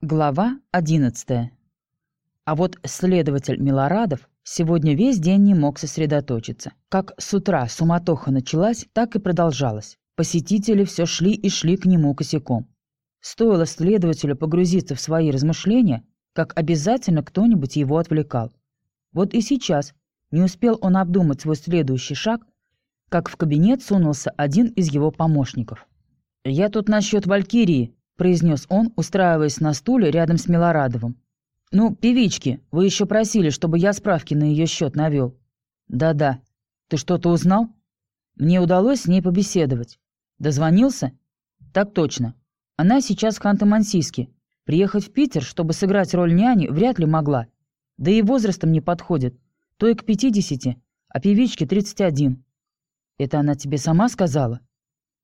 Глава 11. А вот следователь Милорадов сегодня весь день не мог сосредоточиться. Как с утра суматоха началась, так и продолжалась. Посетители все шли и шли к нему косяком. Стоило следователю погрузиться в свои размышления, как обязательно кто-нибудь его отвлекал. Вот и сейчас не успел он обдумать свой следующий шаг, как в кабинет сунулся один из его помощников. «Я тут насчет Валькирии», произнес он, устраиваясь на стуле рядом с Милорадовым. «Ну, певички, вы еще просили, чтобы я справки на ее счет навел». «Да-да. Ты что-то узнал?» «Мне удалось с ней побеседовать». «Дозвонился?» «Так точно. Она сейчас в Ханты-Мансийске. Приехать в Питер, чтобы сыграть роль няни, вряд ли могла. Да и возрастом не подходит. То и к пятидесяти, а певичке тридцать один». «Это она тебе сама сказала?»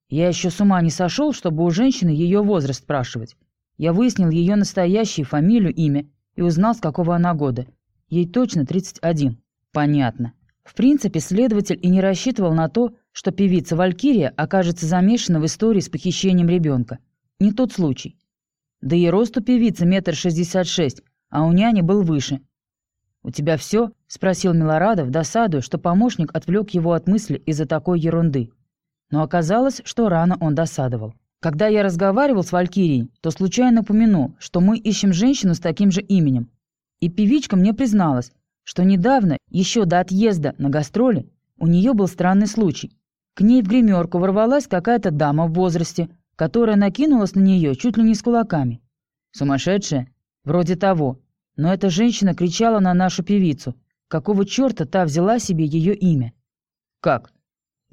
Я еще с ума не сошел, чтобы у женщины ее возраст спрашивать. Я выяснил ее настоящую фамилию, имя и узнал, с какого она года. Ей точно 31. Понятно. В принципе, следователь и не рассчитывал на то, что певица Валькирия окажется замешана в истории с похищением ребенка. Не тот случай. Да и рост у певицы метр шестьдесят шесть, а у няни был выше. «У тебя все?» – спросил Милорадов, досадуя, что помощник отвлек его от мысли из-за такой ерунды. Но оказалось, что рано он досадовал. Когда я разговаривал с Валькирией, то случайно упомянул, что мы ищем женщину с таким же именем. И певичка мне призналась, что недавно, еще до отъезда на гастроли, у нее был странный случай. К ней в гримерку ворвалась какая-то дама в возрасте, которая накинулась на нее чуть ли не с кулаками. Сумасшедшая? Вроде того. Но эта женщина кричала на нашу певицу. Какого черта та взяла себе ее имя? Как?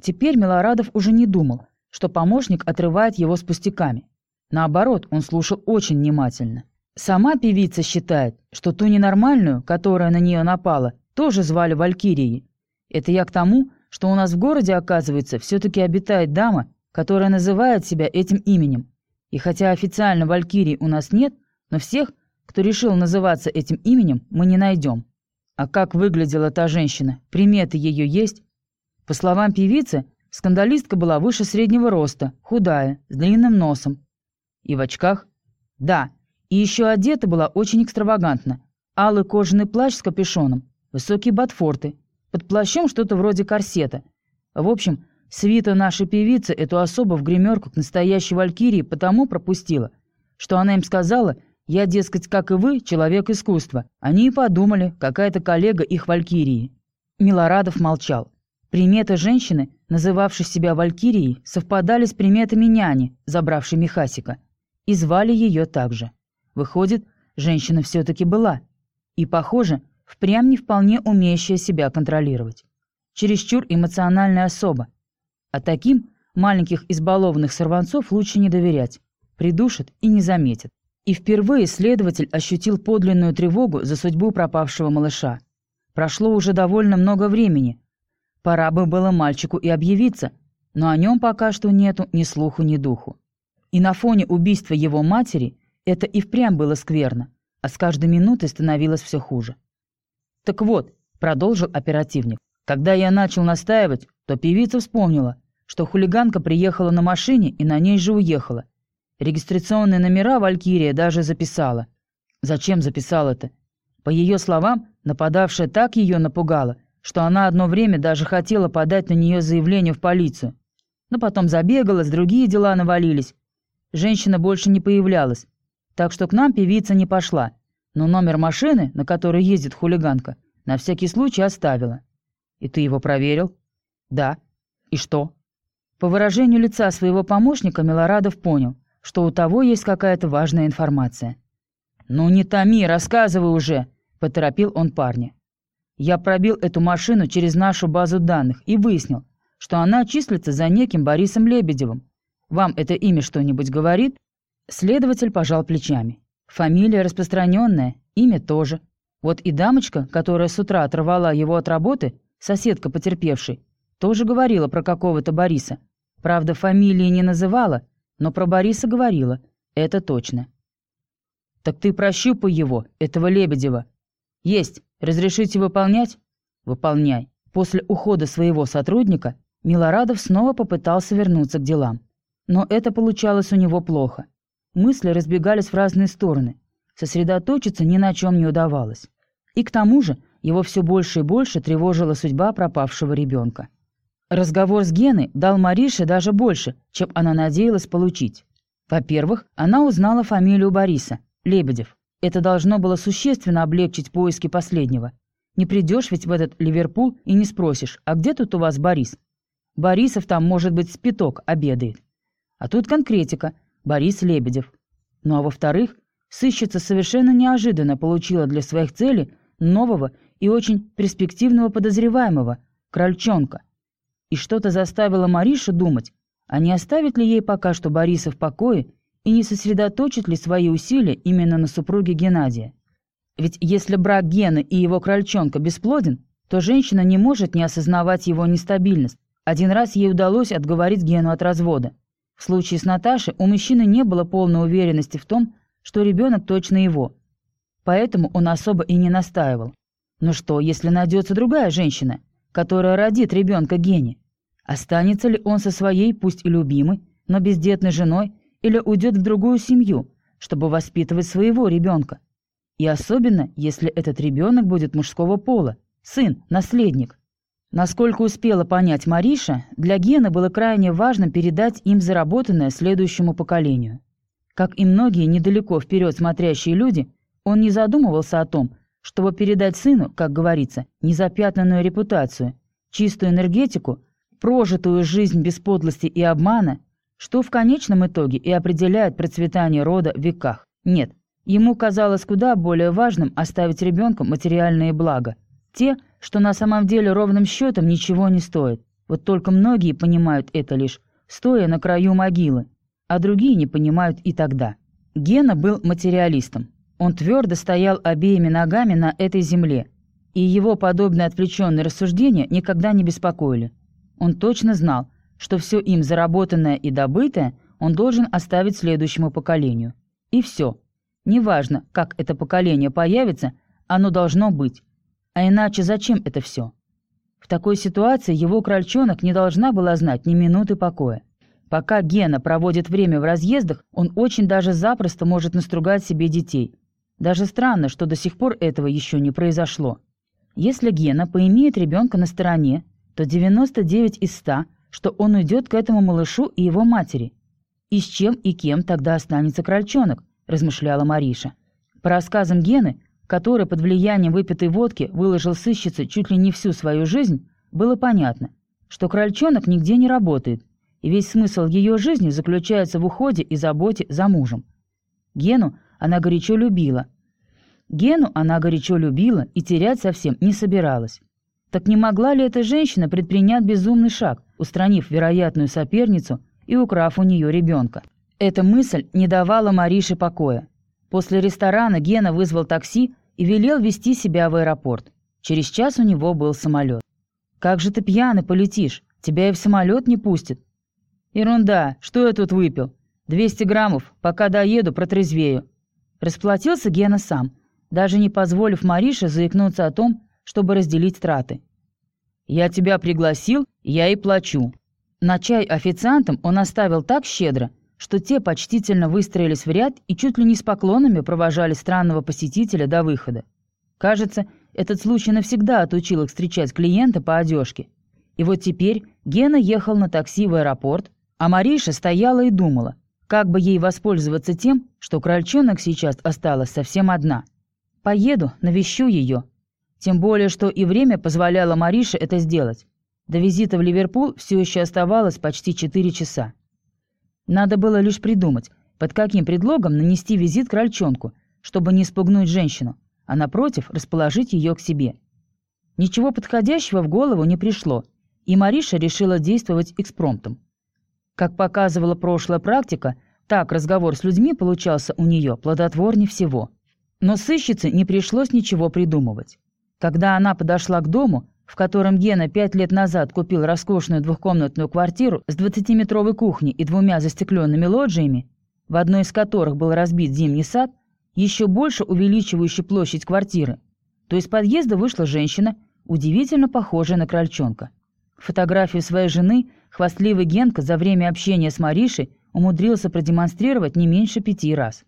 Теперь Милорадов уже не думал, что помощник отрывает его с пустяками. Наоборот, он слушал очень внимательно. Сама певица считает, что ту ненормальную, которая на нее напала, тоже звали Валькирией. Это я к тому, что у нас в городе, оказывается, все-таки обитает дама, которая называет себя этим именем. И хотя официально Валькирии у нас нет, но всех, кто решил называться этим именем, мы не найдем. А как выглядела та женщина, приметы ее есть, по словам певицы, скандалистка была выше среднего роста, худая, с длинным носом. И в очках? Да, и еще одета была очень экстравагантно. Алый кожаный плащ с капюшоном, высокие ботфорты, под плащом что-то вроде корсета. В общем, свита нашей певицы эту особу в гримерку к настоящей валькирии потому пропустила, что она им сказала, я, дескать, как и вы, человек искусства. Они и подумали, какая-то коллега их валькирии. Милорадов молчал. Приметы женщины, называвшей себя Валькирией, совпадали с приметами няни, забравшей Михасика, и звали ее также. Выходит, женщина все-таки была. И, похоже, впрямь не вполне умеющая себя контролировать. Чересчур эмоциональная особа. А таким маленьких избалованных сорванцов лучше не доверять. Придушат и не заметят. И впервые следователь ощутил подлинную тревогу за судьбу пропавшего малыша. Прошло уже довольно много времени, Пора бы было мальчику и объявиться, но о нем пока что нету ни слуху, ни духу. И на фоне убийства его матери это и впрямь было скверно, а с каждой минутой становилось все хуже. «Так вот», — продолжил оперативник, «когда я начал настаивать, то певица вспомнила, что хулиганка приехала на машине и на ней же уехала. Регистрационные номера Валькирия даже записала. Зачем записал это? По ее словам, нападавшая так ее напугала, что она одно время даже хотела подать на нее заявление в полицию. Но потом забегалась, другие дела навалились. Женщина больше не появлялась, так что к нам певица не пошла, но номер машины, на которой ездит хулиганка, на всякий случай оставила. И ты его проверил? Да. И что? По выражению лица своего помощника Милорадов понял, что у того есть какая-то важная информация. «Ну не томи, рассказывай уже!» – поторопил он парня. Я пробил эту машину через нашу базу данных и выяснил, что она числится за неким Борисом Лебедевым. Вам это имя что-нибудь говорит?» Следователь пожал плечами. «Фамилия распространенная, имя тоже. Вот и дамочка, которая с утра оторвала его от работы, соседка потерпевшей, тоже говорила про какого-то Бориса. Правда, фамилии не называла, но про Бориса говорила. Это точно». «Так ты прощупай его, этого Лебедева». «Есть. Разрешите выполнять? Выполняй. После ухода своего сотрудника Милорадов снова попытался вернуться к делам. Но это получалось у него плохо. Мысли разбегались в разные стороны, сосредоточиться ни на чем не удавалось. И к тому же его все больше и больше тревожила судьба пропавшего ребенка. Разговор с Геной дал Марише даже больше, чем она надеялась получить. Во-первых, она узнала фамилию Бориса – Лебедев. Это должно было существенно облегчить поиски последнего. Не придешь ведь в этот Ливерпул и не спросишь, а где тут у вас Борис? Борисов там, может быть, спиток обедает. А тут конкретика – Борис Лебедев. Ну а во-вторых, сыщица совершенно неожиданно получила для своих целей нового и очень перспективного подозреваемого – Крольчонка. И что-то заставило Маришу думать, а не оставит ли ей пока что Бориса в покое и не сосредоточит ли свои усилия именно на супруге Геннадия. Ведь если брак Гены и его крольчонка бесплоден, то женщина не может не осознавать его нестабильность. Один раз ей удалось отговорить Гену от развода. В случае с Наташей у мужчины не было полной уверенности в том, что ребенок точно его. Поэтому он особо и не настаивал. Но что, если найдется другая женщина, которая родит ребенка Гене? Останется ли он со своей, пусть и любимой, но бездетной женой, или уйдет в другую семью, чтобы воспитывать своего ребенка? И особенно, если этот ребенок будет мужского пола, сын, наследник. Насколько успела понять Мариша, для Гены было крайне важно передать им заработанное следующему поколению. Как и многие недалеко вперед смотрящие люди, он не задумывался о том, чтобы передать сыну, как говорится, незапятнанную репутацию, чистую энергетику, прожитую жизнь без подлости и обмана, что в конечном итоге и определяет процветание рода в веках. Нет, ему казалось куда более важным оставить ребенку материальные блага, те, что на самом деле ровным счетом ничего не стоят. Вот только многие понимают это лишь, стоя на краю могилы, а другие не понимают и тогда. Гена был материалистом. Он твердо стоял обеими ногами на этой земле, и его подобные отвлеченные рассуждения никогда не беспокоили. Он точно знал, что все им заработанное и добытое он должен оставить следующему поколению. И все. Неважно, как это поколение появится, оно должно быть. А иначе зачем это все? В такой ситуации его крольчонок не должна была знать ни минуты покоя. Пока Гена проводит время в разъездах, он очень даже запросто может настругать себе детей. Даже странно, что до сих пор этого еще не произошло. Если Гена поимеет ребенка на стороне, то 99 из 100, что он уйдет к этому малышу и его матери. И с чем и кем тогда останется крольчонок, размышляла Мариша. По рассказам Гены, который под влиянием выпитой водки выложил сыщице чуть ли не всю свою жизнь, было понятно, что крольчонок нигде не работает, и весь смысл ее жизни заключается в уходе и заботе за мужем. Гену она горячо любила. Гену она горячо любила и терять совсем не собиралась. Так не могла ли эта женщина предпринять безумный шаг, устранив вероятную соперницу и украв у нее ребенка? Эта мысль не давала Марише покоя. После ресторана Гена вызвал такси и велел вести себя в аэропорт. Через час у него был самолет. «Как же ты пьяный полетишь? Тебя и в самолет не пустят». «Ерунда, что я тут выпил? 200 граммов, пока доеду, протрезвею». Расплатился Гена сам, даже не позволив Марише заикнуться о том, чтобы разделить траты. «Я тебя пригласил, я и плачу». На чай официантам он оставил так щедро, что те почтительно выстроились в ряд и чуть ли не с поклонами провожали странного посетителя до выхода. Кажется, этот случай навсегда отучил их встречать клиента по одежке. И вот теперь Гена ехал на такси в аэропорт, а Мариша стояла и думала, как бы ей воспользоваться тем, что крольчонок сейчас осталась совсем одна. «Поеду, навещу ее», тем более, что и время позволяло Марише это сделать. До визита в Ливерпуль все еще оставалось почти 4 часа. Надо было лишь придумать, под каким предлогом нанести визит крольчонку, чтобы не спугнуть женщину, а напротив расположить ее к себе. Ничего подходящего в голову не пришло, и Мариша решила действовать экспромтом. Как показывала прошлая практика, так разговор с людьми получался у нее плодотворнее всего. Но сыщице не пришлось ничего придумывать. Когда она подошла к дому, в котором Гена пять лет назад купил роскошную двухкомнатную квартиру с 20-метровой кухней и двумя застекленными лоджиями, в одной из которых был разбит зимний сад, еще больше увеличивающий площадь квартиры, то из подъезда вышла женщина, удивительно похожая на крольчонка. Фотографию своей жены хвастливый Генка за время общения с Маришей умудрился продемонстрировать не меньше пяти раз.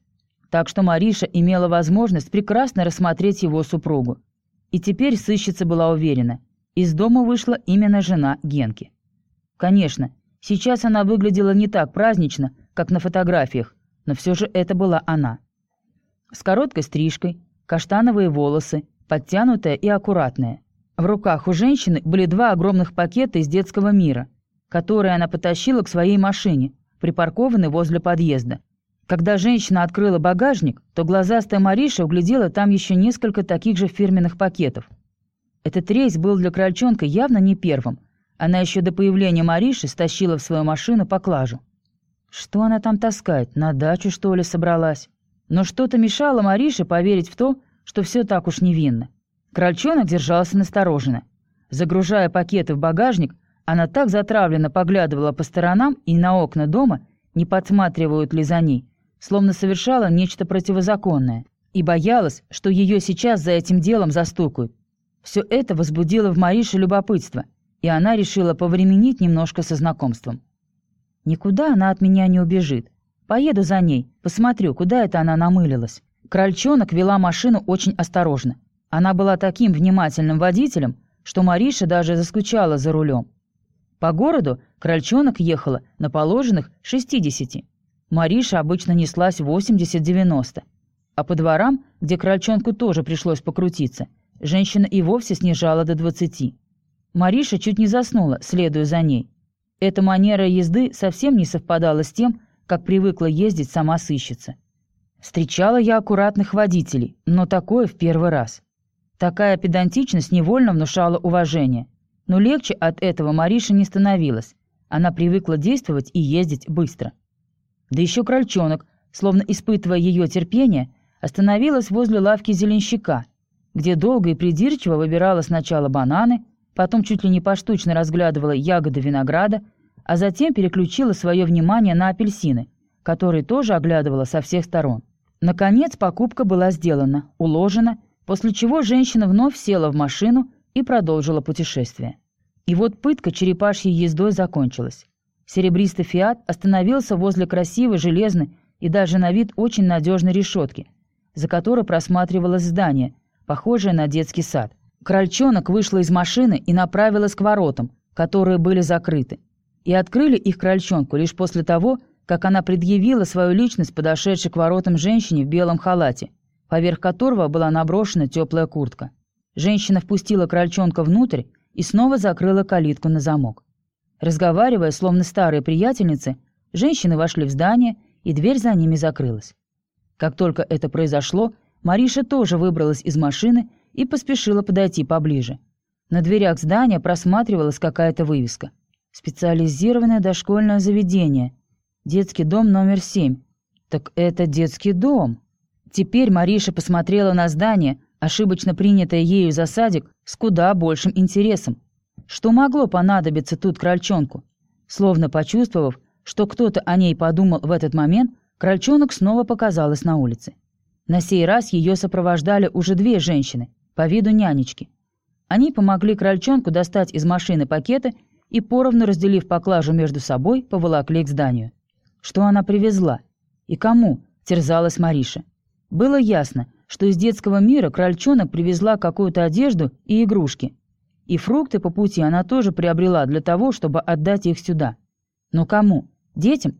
так что Мариша имела возможность прекрасно рассмотреть его супругу. И теперь сыщица была уверена, из дома вышла именно жена Генки. Конечно, сейчас она выглядела не так празднично, как на фотографиях, но все же это была она. С короткой стрижкой, каштановые волосы, подтянутая и аккуратная. В руках у женщины были два огромных пакета из детского мира, которые она потащила к своей машине, припаркованной возле подъезда. Когда женщина открыла багажник, то глазастая Мариша углядела там еще несколько таких же фирменных пакетов. Этот рейс был для крольчонка явно не первым. Она еще до появления Мариши стащила в свою машину поклажу. Что она там таскает? На дачу, что ли, собралась? Но что-то мешало Марише поверить в то, что все так уж невинно. Крольчонок держался настороженно. Загружая пакеты в багажник, она так затравленно поглядывала по сторонам и на окна дома, не подсматривают ли за ней, словно совершала нечто противозаконное, и боялась, что ее сейчас за этим делом застукают. Все это возбудило в Марише любопытство, и она решила повременить немножко со знакомством. Никуда она от меня не убежит. Поеду за ней, посмотрю, куда это она намылилась. Крольчонок вела машину очень осторожно. Она была таким внимательным водителем, что Мариша даже заскучала за рулем. По городу Крольчонок ехала на положенных 60. Мариша обычно неслась 80-90. А по дворам, где Крольчонку тоже пришлось покрутиться, женщина и вовсе снижала до 20. Мариша чуть не заснула, следуя за ней. Эта манера езды совсем не совпадала с тем, как привыкла ездить сама сыщица. Встречала я аккуратных водителей, но такое в первый раз. Такая педантичность невольно внушала уважение. Но легче от этого Мариша не становилась. Она привыкла действовать и ездить быстро. Да еще крольчонок, словно испытывая ее терпение, остановилась возле лавки зеленщика, где долго и придирчиво выбирала сначала бананы, потом чуть ли не поштучно разглядывала ягоды винограда, а затем переключила свое внимание на апельсины, которые тоже оглядывала со всех сторон. Наконец покупка была сделана, уложена, после чего женщина вновь села в машину и продолжила путешествие. И вот пытка черепашьей ездой закончилась. Серебристый «Фиат» остановился возле красивой, железной и даже на вид очень надежной решетки, за которой просматривалось здание, похожее на детский сад. Крольчонок вышла из машины и направилась к воротам, которые были закрыты и открыли их крольчонку лишь после того, как она предъявила свою личность подошедшей к воротам женщине в белом халате, поверх которого была наброшена теплая куртка. Женщина впустила крольчонка внутрь и снова закрыла калитку на замок. Разговаривая, словно старые приятельницы, женщины вошли в здание, и дверь за ними закрылась. Как только это произошло, Мариша тоже выбралась из машины и поспешила подойти поближе. На дверях здания просматривалась какая-то вывеска – Специализированное дошкольное заведение. Детский дом номер семь. Так это детский дом. Теперь Мариша посмотрела на здание, ошибочно принятое ею за садик, с куда большим интересом. Что могло понадобиться тут крольчонку? Словно почувствовав, что кто-то о ней подумал в этот момент, крольчонок снова показалась на улице. На сей раз ее сопровождали уже две женщины, по виду нянечки. Они помогли крольчонку достать из машины пакеты и, поровну разделив поклажу между собой, поволокли к зданию. Что она привезла? И кому? Терзалась Мариша. Было ясно, что из детского мира крольчонок привезла какую-то одежду и игрушки. И фрукты по пути она тоже приобрела для того, чтобы отдать их сюда. Но кому? Детям?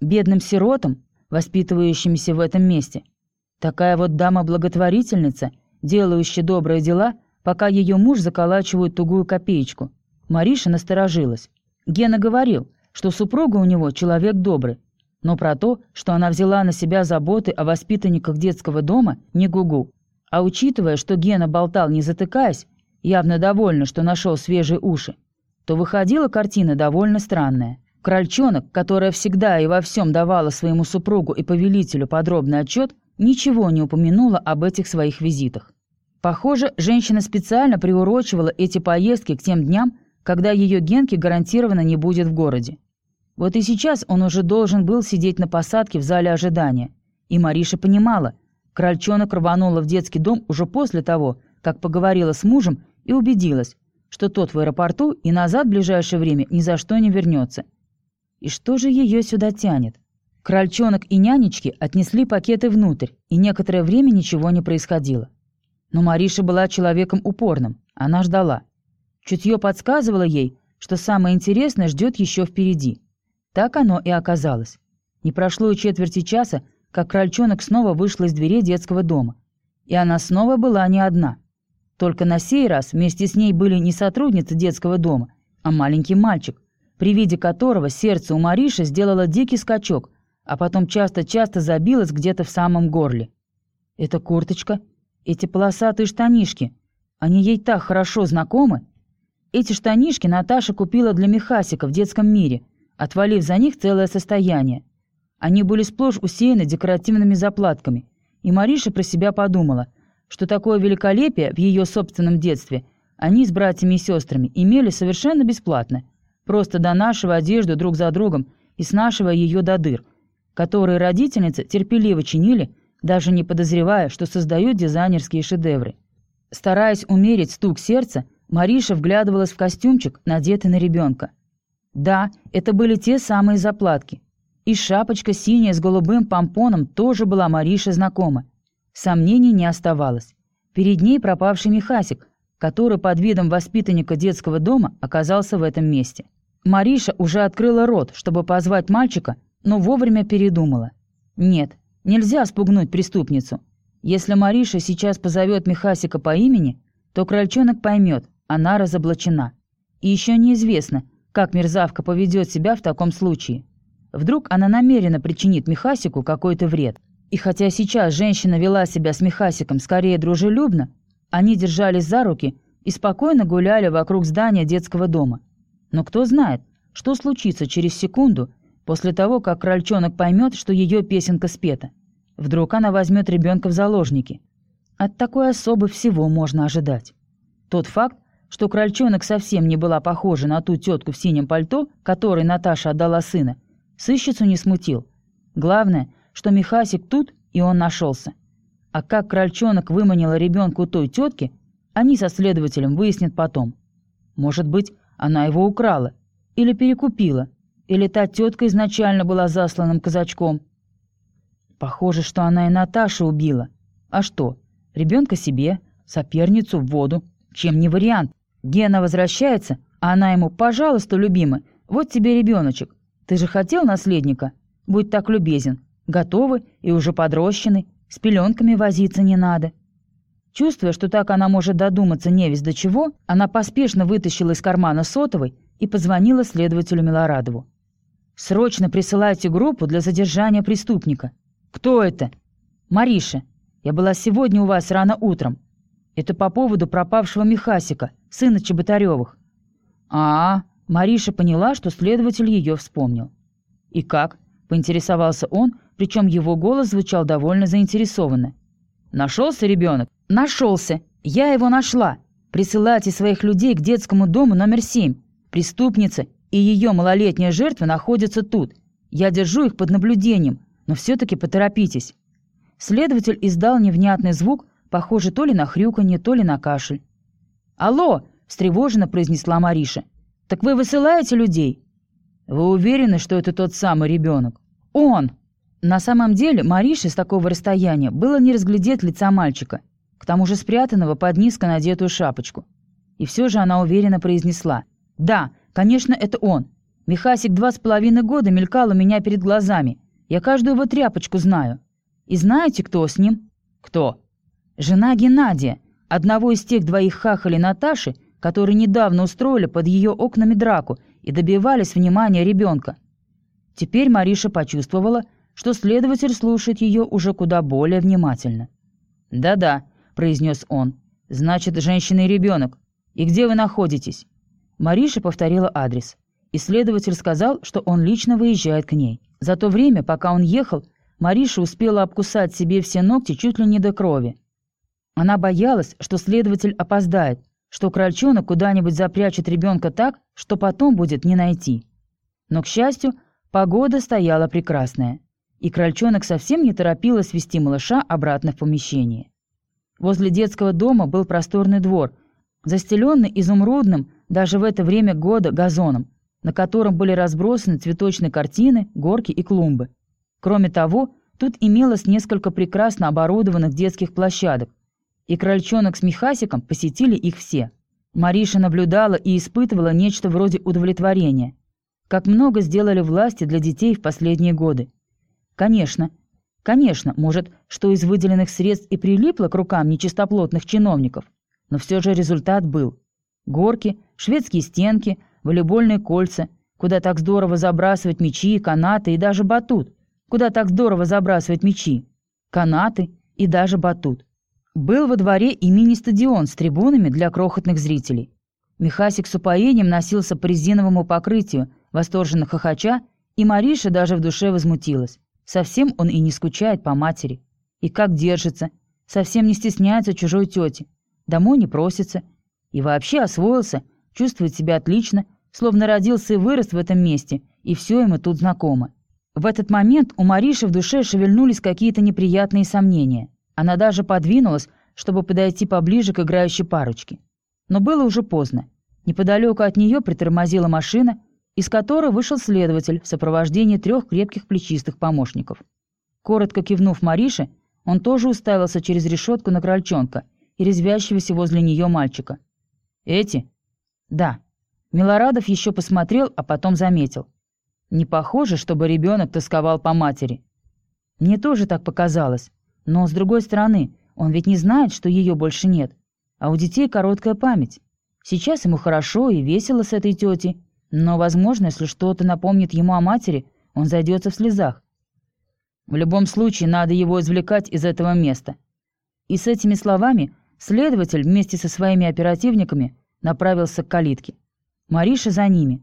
Бедным сиротам, воспитывающимся в этом месте? Такая вот дама-благотворительница, делающая добрые дела, пока ее муж заколачивает тугую копеечку. Мариша насторожилась. Гена говорил, что супруга у него человек добрый, но про то, что она взяла на себя заботы о воспитанниках детского дома, не гугу. А учитывая, что Гена болтал не затыкаясь, явно довольна, что нашел свежие уши, то выходила картина довольно странная. Крольчонок, которая всегда и во всем давала своему супругу и повелителю подробный отчет, ничего не упомянула об этих своих визитах. Похоже, женщина специально приурочивала эти поездки к тем дням, когда ее Генки гарантированно не будет в городе. Вот и сейчас он уже должен был сидеть на посадке в зале ожидания. И Мариша понимала, крольчонок рванула в детский дом уже после того, как поговорила с мужем и убедилась, что тот в аэропорту и назад в ближайшее время ни за что не вернется. И что же ее сюда тянет? Крольчонок и нянечки отнесли пакеты внутрь, и некоторое время ничего не происходило. Но Мариша была человеком упорным, она ждала. Чутье подсказывало ей, что самое интересное ждет еще впереди. Так оно и оказалось. Не прошло и четверти часа, как крольчонок снова вышла из дверей детского дома. И она снова была не одна. Только на сей раз вместе с ней были не сотрудницы детского дома, а маленький мальчик, при виде которого сердце у Мариши сделало дикий скачок, а потом часто-часто забилось где-то в самом горле. Эта курточка, эти полосатые штанишки, они ей так хорошо знакомы. Эти штанишки Наташа купила для Михасика в детском мире, отвалив за них целое состояние. Они были сплошь усеяны декоративными заплатками, и Мариша про себя подумала, что такое великолепие в ее собственном детстве они с братьями и сестрами имели совершенно бесплатно, просто донашивая одежду друг за другом и снашивая ее до дыр, которые родительницы терпеливо чинили, даже не подозревая, что создают дизайнерские шедевры. Стараясь умерить стук сердца, Мариша вглядывалась в костюмчик, надетый на ребенка. Да, это были те самые заплатки. И шапочка синяя с голубым помпоном тоже была Марише знакома. Сомнений не оставалось. Перед ней пропавший Михасик, который под видом воспитанника детского дома оказался в этом месте. Мариша уже открыла рот, чтобы позвать мальчика, но вовремя передумала. Нет, нельзя спугнуть преступницу. Если Мариша сейчас позовет Михасика по имени, то крольчонок поймет, она разоблачена. И еще неизвестно, как мерзавка поведет себя в таком случае. Вдруг она намеренно причинит Михасику какой-то вред. И хотя сейчас женщина вела себя с Михасиком скорее дружелюбно, они держались за руки и спокойно гуляли вокруг здания детского дома. Но кто знает, что случится через секунду после того, как крольчонок поймет, что ее песенка спета. Вдруг она возьмет ребенка в заложники. От такой особы всего можно ожидать. Тот факт, что крольчонок совсем не была похожа на ту тетку в синем пальто, которой Наташа отдала сына, Сыщицу не смутил. Главное, что Михасик тут, и он нашелся. А как крольчонок выманила ребенка у той тетки, они со следователем выяснят потом. Может быть, она его украла, или перекупила, или та тетка изначально была засланным казачком. Похоже, что она и Наташу убила. А что, ребенка себе, соперницу в воду. Чем не вариант? Гена возвращается, а она ему «пожалуйста, любимый, вот тебе ребеночек, ты же хотел наследника? Будь так любезен. Готовы и уже подрощены. С пеленками возиться не надо». Чувствуя, что так она может додуматься невесть до чего, она поспешно вытащила из кармана сотовой и позвонила следователю Милорадову. «Срочно присылайте группу для задержания преступника». «Кто это?» «Мариша. Я была сегодня у вас рано утром. Это по поводу пропавшего Михасика, сына Чеботаревых». «А, -а Мариша поняла, что следователь ее вспомнил. «И как?» — поинтересовался он, причем его голос звучал довольно заинтересованно. «Нашелся ребенок?» «Нашелся! Я его нашла! Присылайте своих людей к детскому дому номер семь. Преступница и ее малолетняя жертва находятся тут. Я держу их под наблюдением, но все-таки поторопитесь». Следователь издал невнятный звук, похожий то ли на хрюканье, то ли на кашель. «Алло!» — встревоженно произнесла Мариша. «Так вы высылаете людей?» «Вы уверены, что это тот самый ребенок?» «Он!» На самом деле Марише с такого расстояния было не разглядеть лица мальчика, к тому же спрятанного под низко надетую шапочку. И все же она уверенно произнесла. «Да, конечно, это он. Михасик два с половиной года мелькал у меня перед глазами. Я каждую его тряпочку знаю. И знаете, кто с ним?» «Кто?» «Жена Геннадия, одного из тех двоих хахалей Наташи, которые недавно устроили под ее окнами драку и добивались внимания ребенка. Теперь Мариша почувствовала, что следователь слушает ее уже куда более внимательно. «Да-да», — произнес он, — «значит, женщина и ребенок. И где вы находитесь?» Мариша повторила адрес. Исследователь сказал, что он лично выезжает к ней. За то время, пока он ехал, Мариша успела обкусать себе все ногти чуть ли не до крови. Она боялась, что следователь опоздает, что крольчонок куда-нибудь запрячет ребенка так, что потом будет не найти. Но, к счастью, погода стояла прекрасная, и крольчонок совсем не торопилась вести малыша обратно в помещение. Возле детского дома был просторный двор, застеленный изумрудным даже в это время года газоном, на котором были разбросаны цветочные картины, горки и клумбы. Кроме того, тут имелось несколько прекрасно оборудованных детских площадок, и крольчонок с Михасиком посетили их все. Мариша наблюдала и испытывала нечто вроде удовлетворения. Как много сделали власти для детей в последние годы. Конечно, конечно, может, что из выделенных средств и прилипло к рукам нечистоплотных чиновников, но все же результат был. Горки, шведские стенки, волейбольные кольца, куда так здорово забрасывать мячи, канаты и даже батут. Куда так здорово забрасывать мячи, канаты и даже батут. Был во дворе и мини-стадион с трибунами для крохотных зрителей. Михасик с упоением носился по резиновому покрытию, восторженно хохоча, и Мариша даже в душе возмутилась. Совсем он и не скучает по матери. И как держится, совсем не стесняется чужой тети. Домой не просится. И вообще освоился, чувствует себя отлично, словно родился и вырос в этом месте, и все ему тут знакомо. В этот момент у Мариши в душе шевельнулись какие-то неприятные сомнения. Она даже подвинулась, чтобы подойти поближе к играющей парочке. Но было уже поздно. Неподалеку от нее притормозила машина, из которой вышел следователь в сопровождении трех крепких плечистых помощников. Коротко кивнув Марише, он тоже уставился через решетку на крольчонка и резвящегося возле нее мальчика. «Эти?» «Да». Милорадов еще посмотрел, а потом заметил. «Не похоже, чтобы ребенок тосковал по матери». Мне тоже так показалось. Но, с другой стороны, он ведь не знает, что ее больше нет. А у детей короткая память. Сейчас ему хорошо и весело с этой тетей, но, возможно, если что-то напомнит ему о матери, он зайдется в слезах. В любом случае, надо его извлекать из этого места. И с этими словами следователь вместе со своими оперативниками направился к калитке. Мариша за ними.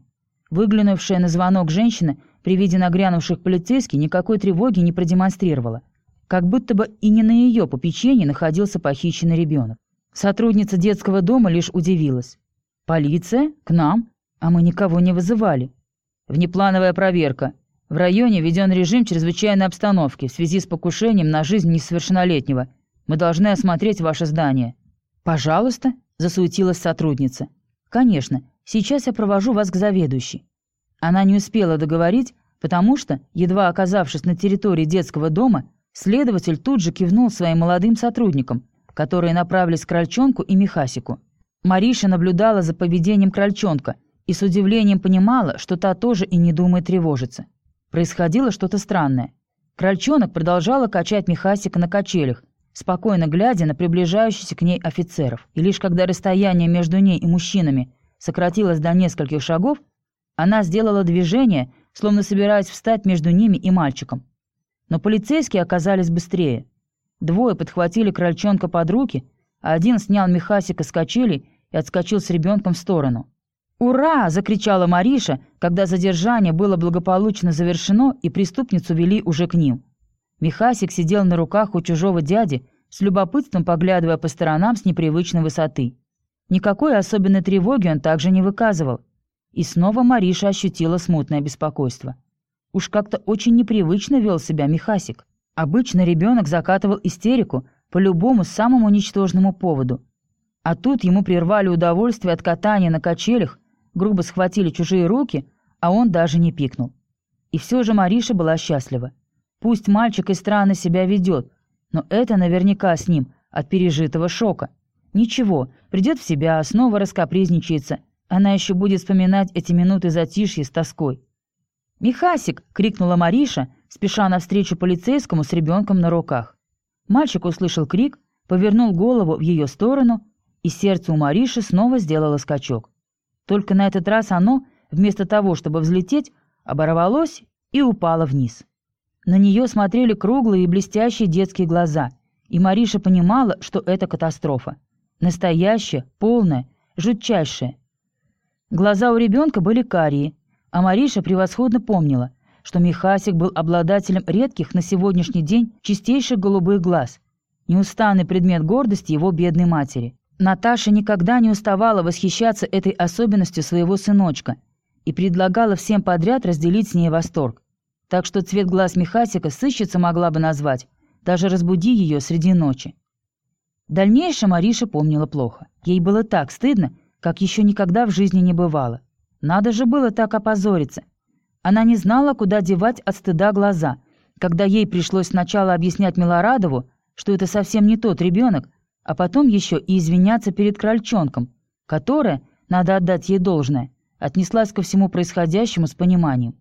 Выглянувшая на звонок женщина при виде нагрянувших полицейских никакой тревоги не продемонстрировала – как будто бы и не на ее попечении находился похищенный ребенок. Сотрудница детского дома лишь удивилась. «Полиция? К нам? А мы никого не вызывали». «Внеплановая проверка. В районе введен режим чрезвычайной обстановки в связи с покушением на жизнь несовершеннолетнего. Мы должны осмотреть ваше здание». «Пожалуйста», — засуетилась сотрудница. «Конечно, сейчас я провожу вас к заведующей». Она не успела договорить, потому что, едва оказавшись на территории детского дома, Следователь тут же кивнул своим молодым сотрудникам, которые направились к Крольчонку и Михасику. Мариша наблюдала за поведением Крольчонка и с удивлением понимала, что та тоже и не думает тревожиться. Происходило что-то странное. Крольчонок продолжала качать Михасика на качелях, спокойно глядя на приближающихся к ней офицеров. И лишь когда расстояние между ней и мужчинами сократилось до нескольких шагов, она сделала движение, словно собираясь встать между ними и мальчиком. Но полицейские оказались быстрее. Двое подхватили крольчонка под руки, а один снял Михасика с качелей и отскочил с ребенком в сторону. «Ура!» – закричала Мариша, когда задержание было благополучно завершено и преступницу вели уже к ним. Михасик сидел на руках у чужого дяди, с любопытством поглядывая по сторонам с непривычной высоты. Никакой особенной тревоги он также не выказывал. И снова Мариша ощутила смутное беспокойство. Уж как-то очень непривычно вел себя Михасик. Обычно ребенок закатывал истерику по любому самому ничтожному поводу. А тут ему прервали удовольствие от катания на качелях, грубо схватили чужие руки, а он даже не пикнул. И все же Мариша была счастлива. Пусть мальчик и странно себя ведет, но это наверняка с ним от пережитого шока. Ничего, придет в себя, снова раскапризничается. Она еще будет вспоминать эти минуты затишья с тоской. «Михасик!» — крикнула Мариша, спеша навстречу полицейскому с ребенком на руках. Мальчик услышал крик, повернул голову в ее сторону, и сердце у Мариши снова сделало скачок. Только на этот раз оно, вместо того, чтобы взлететь, оборвалось и упало вниз. На нее смотрели круглые и блестящие детские глаза, и Мариша понимала, что это катастрофа. Настоящая, полная, жутчайшая. Глаза у ребенка были карие, а Мариша превосходно помнила, что Михасик был обладателем редких на сегодняшний день чистейших голубых глаз, неустанный предмет гордости его бедной матери. Наташа никогда не уставала восхищаться этой особенностью своего сыночка и предлагала всем подряд разделить с ней восторг. Так что цвет глаз Михасика сыщица могла бы назвать, даже разбуди ее среди ночи. Дальнейшее Мариша помнила плохо. Ей было так стыдно, как еще никогда в жизни не бывало. Надо же было так опозориться. Она не знала, куда девать от стыда глаза, когда ей пришлось сначала объяснять Милорадову, что это совсем не тот ребенок, а потом еще и извиняться перед крольчонком, которая, надо отдать ей должное, отнеслась ко всему происходящему с пониманием.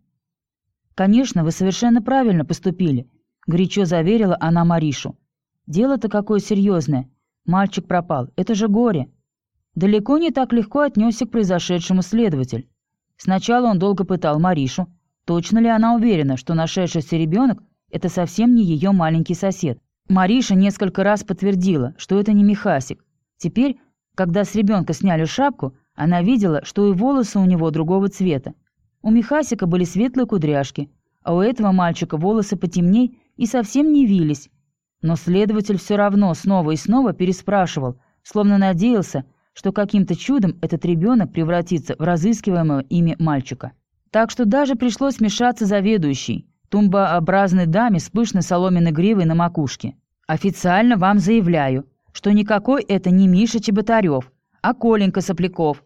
«Конечно, вы совершенно правильно поступили», — горячо заверила она Маришу. «Дело-то какое серьезное. Мальчик пропал. Это же горе». Далеко не так легко отнесся к произошедшему следователь. Сначала он долго пытал Маришу, точно ли она уверена, что нашедшийся ребенок — это совсем не ее маленький сосед. Мариша несколько раз подтвердила, что это не Михасик. Теперь, когда с ребенка сняли шапку, она видела, что и волосы у него другого цвета. У Михасика были светлые кудряшки, а у этого мальчика волосы потемней и совсем не вились. Но следователь все равно снова и снова переспрашивал, словно надеялся, что каким-то чудом этот ребенок превратится в разыскиваемого ими мальчика. Так что даже пришлось вмешаться заведующий, тумбообразной даме с пышной соломенной гривой на макушке. «Официально вам заявляю, что никакой это не Миша Чеботарев, а Коленька Сопляков.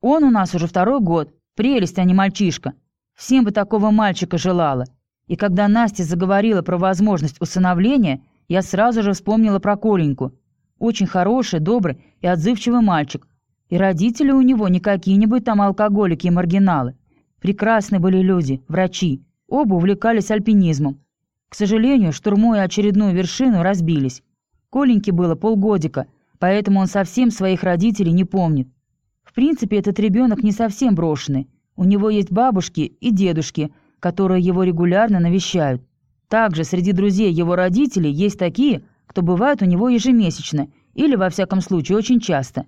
Он у нас уже второй год, прелесть, а не мальчишка. Всем бы такого мальчика желала. И когда Настя заговорила про возможность усыновления, я сразу же вспомнила про Коленьку. Очень хороший, добрый и отзывчивый мальчик. И родители у него не какие-нибудь там алкоголики и маргиналы. Прекрасные были люди, врачи. Оба увлекались альпинизмом. К сожалению, штурмуя очередную вершину, разбились. Коленьке было полгодика, поэтому он совсем своих родителей не помнит. В принципе, этот ребенок не совсем брошенный. У него есть бабушки и дедушки, которые его регулярно навещают. Также среди друзей его родителей есть такие, кто бывает у него ежемесячно или, во всяком случае, очень часто.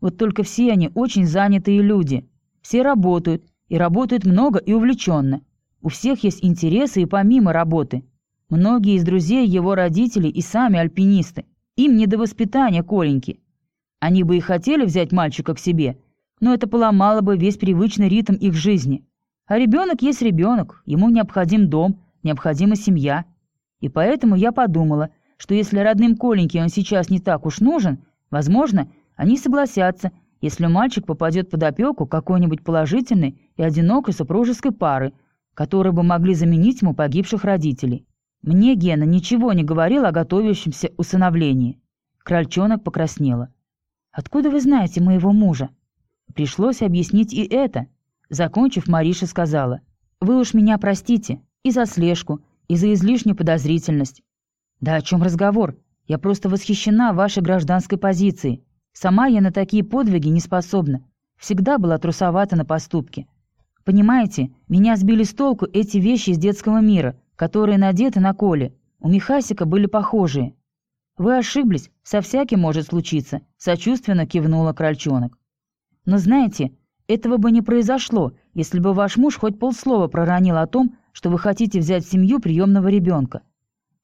Вот только все они очень занятые люди. Все работают, и работают много и увлеченно. У всех есть интересы и помимо работы. Многие из друзей его родителей и сами альпинисты. Им не до воспитания Коленьки. Они бы и хотели взять мальчика к себе, но это поломало бы весь привычный ритм их жизни. А ребенок есть ребенок, ему необходим дом, необходима семья. И поэтому я подумала – что если родным Коленьке он сейчас не так уж нужен, возможно, они согласятся, если мальчик попадет под опеку какой-нибудь положительной и одинокой супружеской пары, которые бы могли заменить ему погибших родителей. Мне Гена ничего не говорил о готовящемся усыновлении. Крольчонок покраснела. «Откуда вы знаете моего мужа?» Пришлось объяснить и это. Закончив, Мариша сказала, «Вы уж меня простите и за слежку, и за излишнюю подозрительность. «Да о чем разговор? Я просто восхищена вашей гражданской позицией. Сама я на такие подвиги не способна. Всегда была трусовата на поступки. Понимаете, меня сбили с толку эти вещи из детского мира, которые надеты на Коле. У Михасика были похожие». «Вы ошиблись, со всяким может случиться», — сочувственно кивнула Крольчонок. «Но знаете, этого бы не произошло, если бы ваш муж хоть полслова проронил о том, что вы хотите взять в семью приемного ребенка.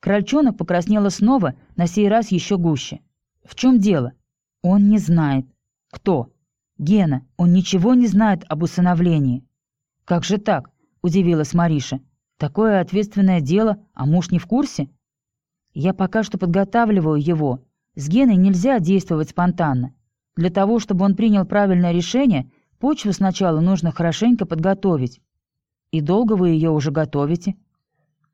Крольчонок покраснела снова, на сей раз еще гуще. «В чем дело?» «Он не знает». «Кто?» «Гена. Он ничего не знает об усыновлении». «Как же так?» – удивилась Мариша. «Такое ответственное дело, а муж не в курсе?» «Я пока что подготавливаю его. С Геной нельзя действовать спонтанно. Для того, чтобы он принял правильное решение, почву сначала нужно хорошенько подготовить». «И долго вы ее уже готовите?»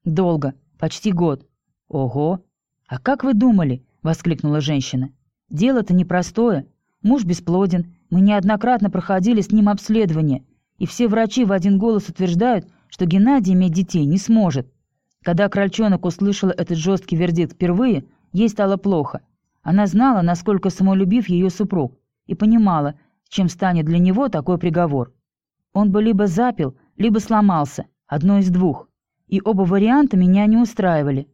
«Долго. Почти год. «Ого! А как вы думали?» — воскликнула женщина. «Дело-то непростое. Муж бесплоден. Мы неоднократно проходили с ним обследование, и все врачи в один голос утверждают, что Геннадий иметь детей не сможет. Когда Крольчонок услышала этот жесткий вердикт впервые, ей стало плохо. Она знала, насколько самолюбив ее супруг, и понимала, чем станет для него такой приговор. Он бы либо запил, либо сломался, одно из двух. И оба варианта меня не устраивали.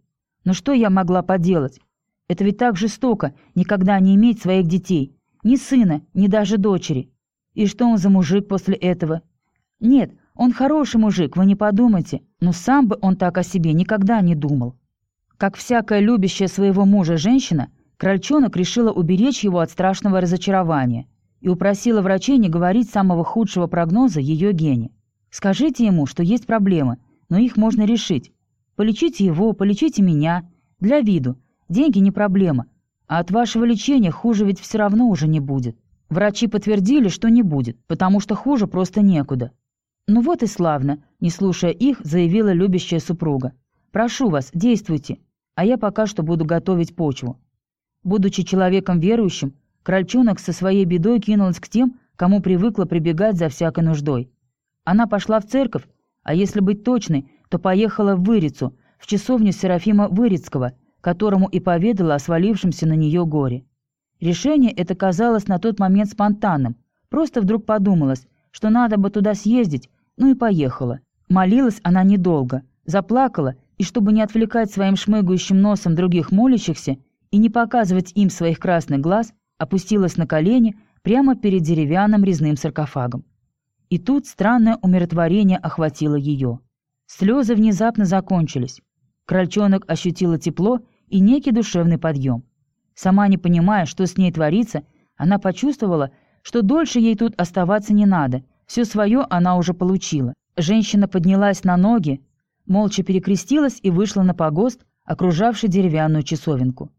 Но что я могла поделать? Это ведь так жестоко, никогда не иметь своих детей. Ни сына, ни даже дочери. И что он за мужик после этого? Нет, он хороший мужик, вы не подумайте, но сам бы он так о себе никогда не думал. Как всякая любящая своего мужа женщина, Крольчонок решила уберечь его от страшного разочарования и упросила врачей не говорить самого худшего прогноза ее гене. Скажите ему, что есть проблемы, но их можно решить, Полечите его, полечите меня. Для виду. Деньги не проблема. А от вашего лечения хуже ведь все равно уже не будет. Врачи подтвердили, что не будет, потому что хуже просто некуда. Ну вот и славно, не слушая их, заявила любящая супруга. Прошу вас, действуйте, а я пока что буду готовить почву». Будучи человеком верующим, крольчонок со своей бедой кинулась к тем, кому привыкла прибегать за всякой нуждой. Она пошла в церковь, а если быть точной, то поехала в Вырицу, в часовню Серафима Вырицкого, которому и поведала о свалившемся на нее горе. Решение это казалось на тот момент спонтанным, просто вдруг подумалось, что надо бы туда съездить, ну и поехала. Молилась она недолго, заплакала, и чтобы не отвлекать своим шмыгающим носом других молящихся и не показывать им своих красных глаз, опустилась на колени прямо перед деревянным резным саркофагом. И тут странное умиротворение охватило ее. Слезы внезапно закончились. Крольчонок ощутила тепло и некий душевный подъем. Сама не понимая, что с ней творится, она почувствовала, что дольше ей тут оставаться не надо, все свое она уже получила. Женщина поднялась на ноги, молча перекрестилась и вышла на погост, окружавший деревянную часовенку.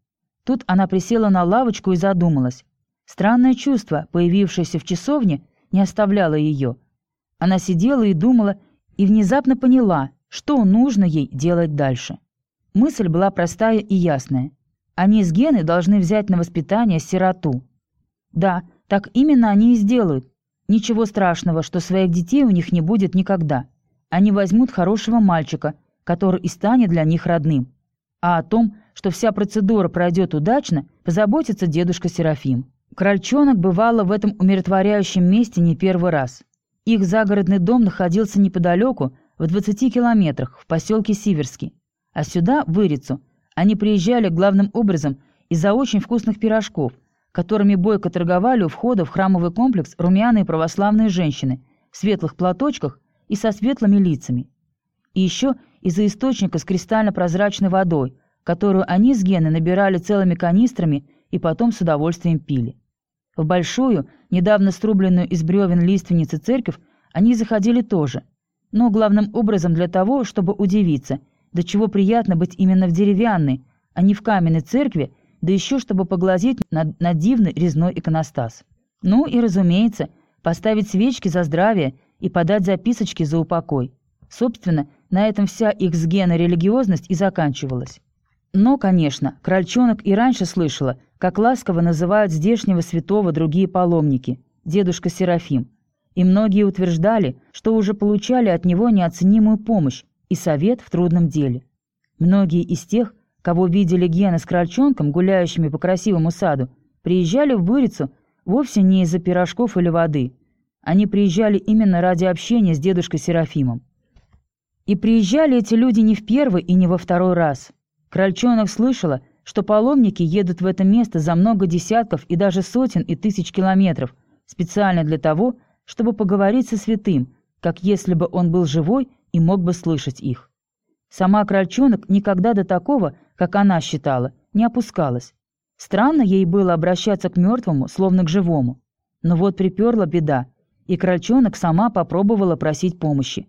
Тут она присела на лавочку и задумалась. Странное чувство, появившееся в часовне, не оставляло ее. Она сидела и думала, и внезапно поняла, что нужно ей делать дальше. Мысль была простая и ясная. Они с Геной должны взять на воспитание сироту. Да, так именно они и сделают. Ничего страшного, что своих детей у них не будет никогда. Они возьмут хорошего мальчика, который и станет для них родным. А о том, что вся процедура пройдет удачно, позаботится дедушка Серафим. Крольчонок бывала в этом умиротворяющем месте не первый раз. Их загородный дом находился неподалеку, в 20 километрах, в поселке Сиверский. А сюда, в Ирицу, они приезжали главным образом из-за очень вкусных пирожков, которыми бойко торговали у входа в храмовый комплекс румяные православные женщины в светлых платочках и со светлыми лицами. И еще из-за источника с кристально-прозрачной водой, которую они с Геной набирали целыми канистрами и потом с удовольствием пили. В большую, недавно струбленную из бревен лиственницы церковь они заходили тоже, но главным образом для того, чтобы удивиться – до чего приятно быть именно в деревянной, а не в каменной церкви, да еще чтобы поглазеть на, на дивный резной иконостас. Ну и, разумеется, поставить свечки за здравие и подать записочки за упокой. Собственно, на этом вся их с Геной религиозность и заканчивалась. Но, конечно, Крольчонок и раньше слышала, как ласково называют здешнего святого другие паломники, дедушка Серафим. И многие утверждали, что уже получали от него неоценимую помощь, и совет в трудном деле. Многие из тех, кого видели Гена с крольчонком, гуляющими по красивому саду, приезжали в Бурицу вовсе не из-за пирожков или воды. Они приезжали именно ради общения с дедушкой Серафимом. И приезжали эти люди не в первый и не во второй раз. Крольчонок слышала, что паломники едут в это место за много десятков и даже сотен и тысяч километров, специально для того, чтобы поговорить со святым, как если бы он был живой и мог бы слышать их. Сама крольчонок никогда до такого, как она считала, не опускалась. Странно ей было обращаться к мертвому, словно к живому. Но вот приперла беда, и крольчонок сама попробовала просить помощи.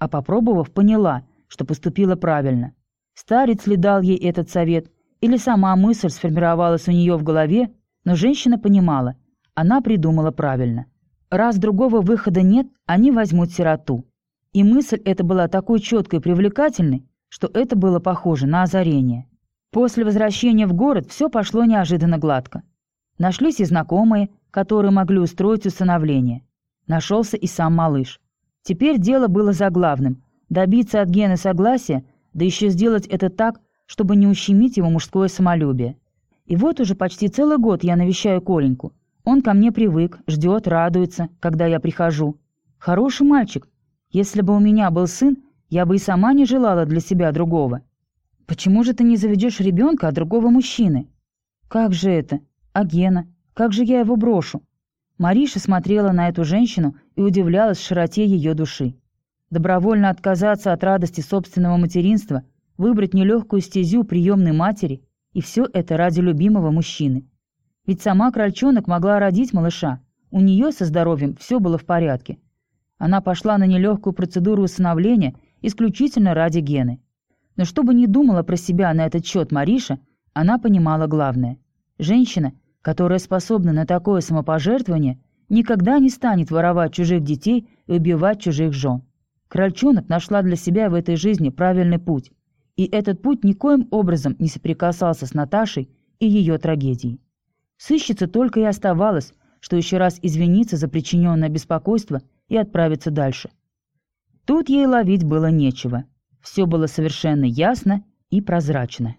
А попробовав, поняла, что поступила правильно. Старец ли дал ей этот совет, или сама мысль сформировалась у нее в голове, но женщина понимала, она придумала правильно. Раз другого выхода нет, они возьмут сироту. И мысль эта была такой четкой и привлекательной, что это было похоже на озарение. После возвращения в город все пошло неожиданно гладко. Нашлись и знакомые, которые могли устроить усыновление. Нашелся и сам малыш. Теперь дело было за главным – добиться от Гены согласия, да еще сделать это так, чтобы не ущемить его мужское самолюбие. И вот уже почти целый год я навещаю Коленьку. Он ко мне привык, ждет, радуется, когда я прихожу. Хороший мальчик, если бы у меня был сын, я бы и сама не желала для себя другого. Почему же ты не заведешь ребенка от другого мужчины? Как же это? А Гена? Как же я его брошу? Мариша смотрела на эту женщину и удивлялась широте ее души. Добровольно отказаться от радости собственного материнства, выбрать нелегкую стезю приемной матери, и все это ради любимого мужчины. Ведь сама Крольчонок могла родить малыша, у нее со здоровьем все было в порядке – она пошла на нелегкую процедуру усыновления исключительно ради Гены. Но что бы ни думала про себя на этот счет Мариша, она понимала главное. Женщина, которая способна на такое самопожертвование, никогда не станет воровать чужих детей и убивать чужих жен. Крольчонок нашла для себя в этой жизни правильный путь. и этот путь никоим образом не соприкасался с Наташей и ее трагедией. Сыщица только и оставалось, что еще раз извиниться за причиненное беспокойство и отправиться дальше. Тут ей ловить было нечего. Все было совершенно ясно и прозрачно.